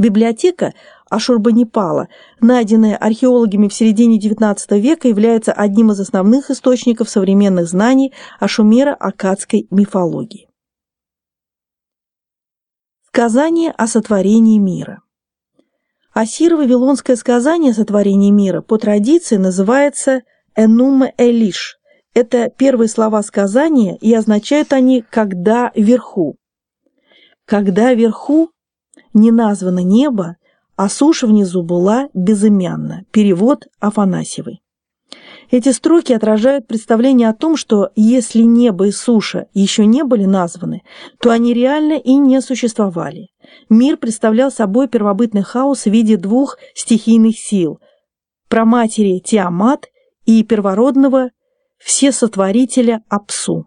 Библиотека Ашурбанипала, найденная археологами в середине XIX века, является одним из основных источников современных знаний о шумеро-аккадской мифологии. Сказание о сотворении мира Ассиро-вавилонское сказание о сотворении мира по традиции называется «Энума Элиш». Это первые слова сказания, и означают они «когда вверху». Когда вверху не названо небо, а суша внизу была безымянна. Перевод Афанасьевой. Эти строки отражают представление о том, что если небо и суша еще не были названы, то они реально и не существовали. Мир представлял собой первобытный хаос в виде двух стихийных сил – проматери Тиамат и первородного всесотворителя Апсу.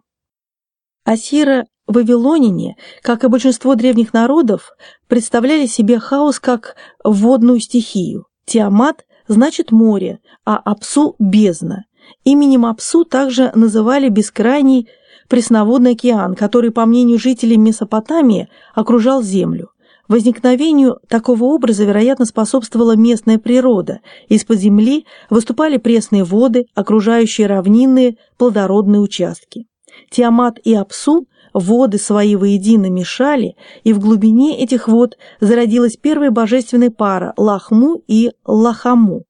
Асира Вавилонине, как и большинство древних народов, представляли себе хаос как водную стихию. Тиамат значит море, а Апсу – бездна. Именем Апсу также называли бескрайний пресноводный океан, который, по мнению жителей Месопотамии, окружал Землю. Возникновению такого образа, вероятно, способствовала местная природа. Из-под земли выступали пресные воды, окружающие равнинные плодородные участки. Тиамат и Апсу воды свои воедино мешали, и в глубине этих вод зародилась первая божественная пара – Лахму и Лахаму.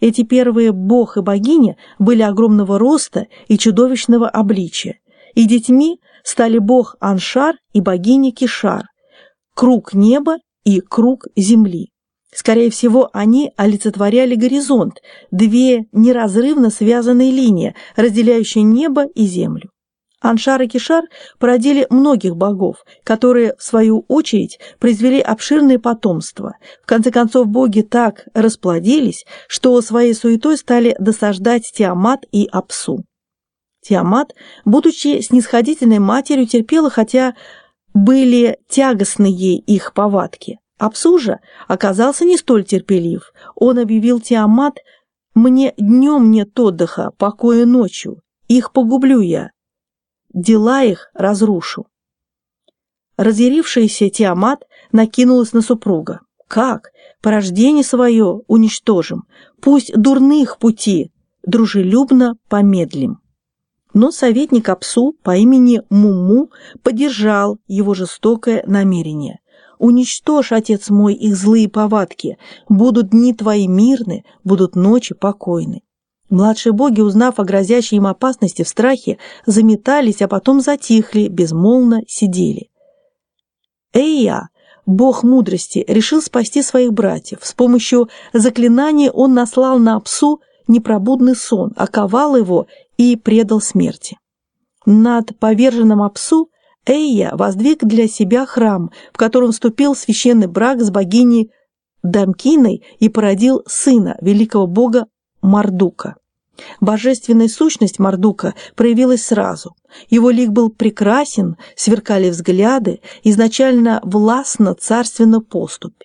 Эти первые бог и богиня были огромного роста и чудовищного обличия, и детьми стали бог Аншар и богиня Кишар, круг неба и круг земли. Скорее всего, они олицетворяли горизонт, две неразрывно связанные линии, разделяющие небо и землю. Аншар и Кишар породили многих богов, которые, в свою очередь, произвели обширное потомство. В конце концов, боги так расплодились, что своей суетой стали досаждать Тиамат и Апсу. Тиамат, будучи снисходительной матерью, терпела, хотя были тягостны ей их повадки. Апсу же оказался не столь терпелив. Он объявил Тиамат «Мне днем нет отдыха, покоя ночью, их погублю я, дела их разрушу. Разъярившаяся Тиамат накинулась на супруга. «Как? Порождение свое уничтожим, пусть дурных пути, дружелюбно помедлим». Но советник Апсу по имени Муму поддержал его жестокое намерение. «Уничтожь, отец мой, их злые повадки, будут дни твои мирны, будут ночи покойны». Младшие боги, узнав о грозящей им опасности в страхе, заметались, а потом затихли, безмолвно сидели. Эйя, бог мудрости, решил спасти своих братьев. С помощью заклинания он наслал на псу непробудный сон, оковал его и предал смерти. Над поверженным Апсу Эйя воздвиг для себя храм, в котором вступил священный брак с богиней Дамкиной и породил сына великого бога Мардука. Божественная сущность Мардука проявилась сразу. Его лик был прекрасен, сверкали взгляды, изначально властно, царственно поступь.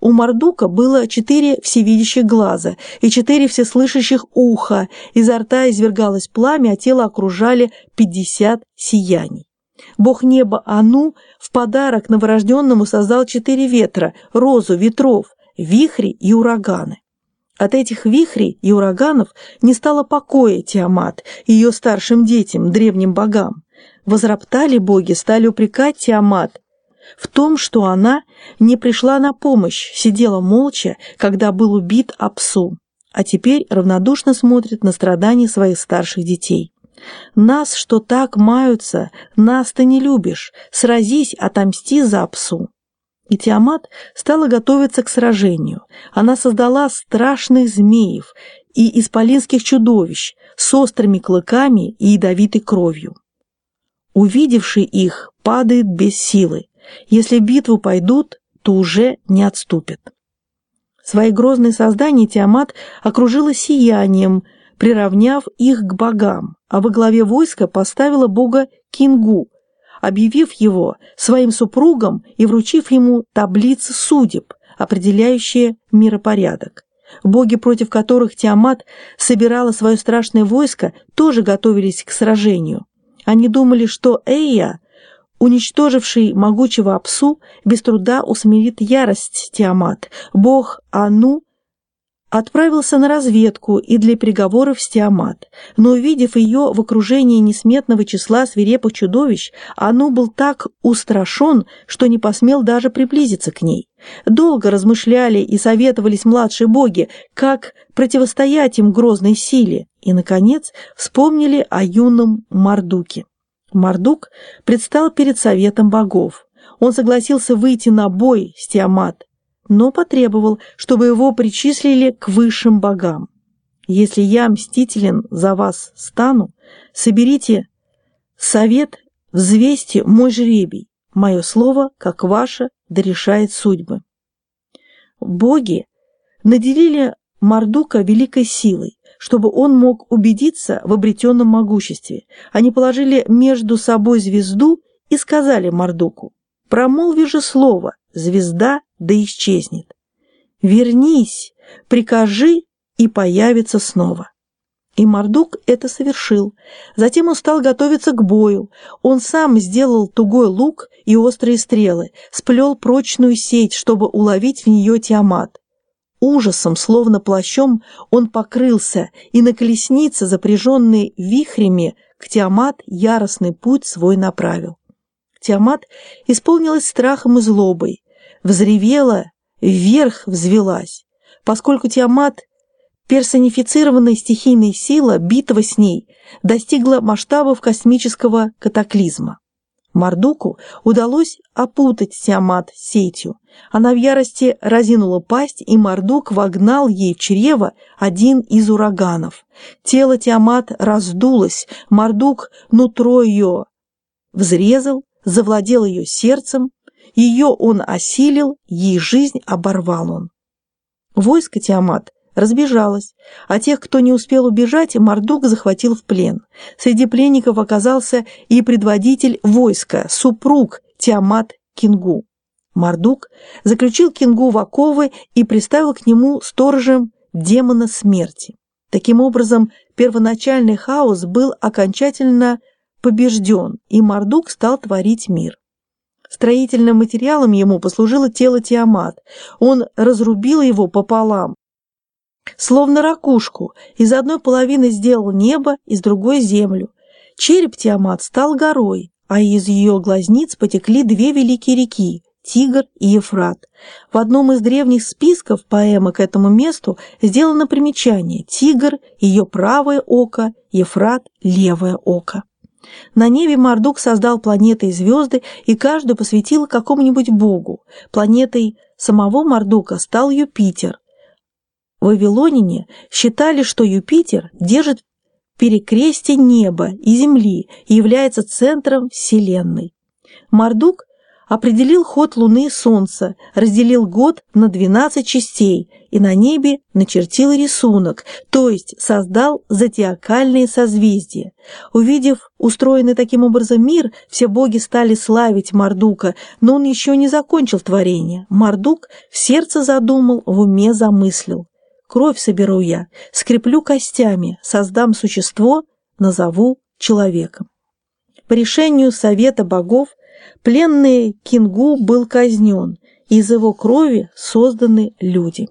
У Мардука было четыре всевидящих глаза и четыре всеслышащих уха, изо рта извергалось пламя, а тело окружали пятьдесят сияний. Бог неба Ану в подарок новорожденному создал четыре ветра, розу, ветров, вихри и ураганы. От этих вихрей и ураганов не стало покоя Тиамат и ее старшим детям, древним богам. Возроптали боги, стали упрекать Тиамат в том, что она не пришла на помощь, сидела молча, когда был убит Апсу, а теперь равнодушно смотрит на страдания своих старших детей. «Нас, что так маются, нас ты не любишь, сразись, отомсти за Апсу». И Тиамат стала готовиться к сражению. Она создала страшных змеев и исполинских чудовищ с острыми клыками и ядовитой кровью. Увидевший их падает без силы. Если в битву пойдут, то уже не отступят. Свои грозные создания Тиамат окружила сиянием, приравняв их к богам, а во главе войска поставила бога Кингу, объявив его своим супругом и вручив ему таблицы судеб, определяющие миропорядок. Боги, против которых Тиамат собирала свое страшное войско, тоже готовились к сражению. Они думали, что Эйя уничтоживший могучего Апсу, без труда усмирит ярость Тиамат. Бог Ану отправился на разведку и для переговоров с Тиамат, но увидев ее в окружении несметного числа свирепых чудовищ, Ану был так устрашен, что не посмел даже приблизиться к ней. Долго размышляли и советовались младшие боги, как противостоять им грозной силе, и, наконец, вспомнили о юном Мардуке. Мардук предстал перед советом богов. Он согласился выйти на бой с Тиамат, но потребовал, чтобы его причислили к высшим богам. «Если я мстителен за вас стану, соберите совет, взвесьте мой жребий, мое слово, как ваше, да решает судьбы». Боги наделили Мардука великой силой, чтобы он мог убедиться в обретенном могуществе. Они положили между собой звезду и сказали Мардуку, «Промолви же слово, звезда да исчезнет. Вернись, прикажи и появится снова». И Мардук это совершил. Затем он стал готовиться к бою. Он сам сделал тугой лук и острые стрелы, сплел прочную сеть, чтобы уловить в нее Тиамат. Ужасом, словно плащом, он покрылся, и на колеснице, запряженной вихрями, к Тиамат яростный путь свой направил. Тиамат исполнилась страхом и злобой, взревела, вверх взвелась. Поскольку Тиамат – персонифицированная стихийная сила, битва с ней достигла масштабов космического катаклизма. Мардуку удалось опутать Тиамат сетью. Она в ярости разинула пасть, и Мардук вогнал ей в чрево один из ураганов. Тело Тиамат раздулось, Мардук нутро ее взрезал, завладел ее сердцем, ее он осилил, ей жизнь оборвал он. Войско Тиамат разбежалась, а тех, кто не успел убежать, Мардук захватил в плен. Среди пленников оказался и предводитель войска, супруг Тиамат Кингу. Мардук заключил Кингу в оковы и приставил к нему сторожем демона смерти. Таким образом, первоначальный хаос был окончательно побежден, и Мардук стал творить мир. Строительным материалом ему послужило тело Тиамат. Он разрубил его пополам, Словно ракушку, из одной половины сделал небо, из другой – землю. Череп Тиамат стал горой, а из ее глазниц потекли две великие реки – Тигр и Ефрат. В одном из древних списков поэмы к этому месту сделано примечание «Тигр – ее правое око, Ефрат – левое око». На небе Мардук создал планеты и звезды, и каждую посвятил какому-нибудь богу. Планетой самого Мардука стал Юпитер, Вавилонине считали, что Юпитер держит перекрестие неба и земли и является центром Вселенной. Мардук определил ход Луны и Солнца, разделил год на 12 частей и на небе начертил рисунок, то есть создал зодиакальные созвездия. Увидев устроенный таким образом мир, все боги стали славить Мардука, но он еще не закончил творение. Мардук в сердце задумал, в уме замыслил. Кровь соберу я, скреплю костями, создам существо, назову человеком. По решению Совета богов пленный Кингу был казнен, из его крови созданы люди.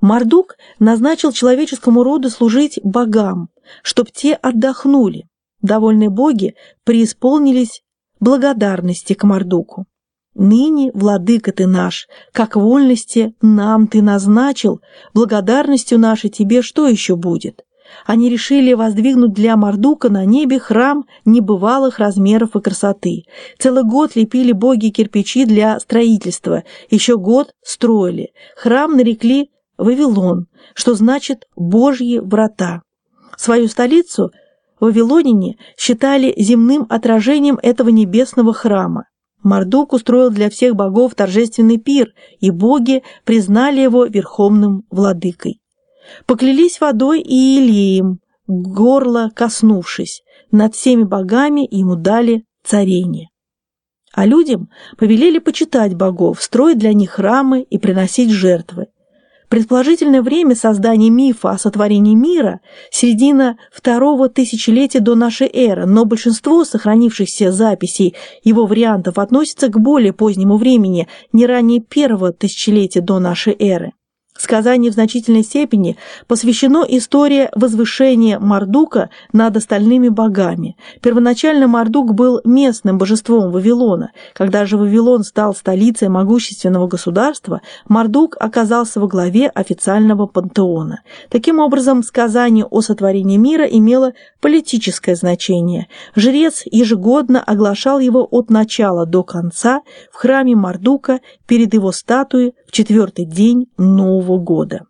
Мардук назначил человеческому роду служить богам, чтоб те отдохнули. Довольные боги преисполнились благодарности к Мардуку. Ныне, владыка ты наш, как вольности нам ты назначил, благодарностью нашей тебе что еще будет? Они решили воздвигнуть для Мардука на небе храм небывалых размеров и красоты. Целый год лепили боги кирпичи для строительства, еще год строили. Храм нарекли Вавилон, что значит «Божьи врата». Свою столицу Вавилонине считали земным отражением этого небесного храма. Мардук устроил для всех богов торжественный пир, и боги признали его верховным владыкой. Поклялись водой и Илием, горло коснувшись, над всеми богами ему дали царение. А людям повелели почитать богов, строить для них храмы и приносить жертвы. Предположительное время создания мифа о сотворении мира – середина второго тысячелетия до нашей эры, но большинство сохранившихся записей его вариантов относится к более позднему времени, не ранее первого тысячелетия до нашей эры. Сказание в значительной степени посвящено истории возвышения Мардука над остальными богами. Первоначально Мардук был местным божеством Вавилона. Когда же Вавилон стал столицей могущественного государства, Мардук оказался во главе официального пантеона. Таким образом, сказание о сотворении мира имело политическое значение. Жрец ежегодно оглашал его от начала до конца в храме Мардука перед его статуей в четвертый день Нового года.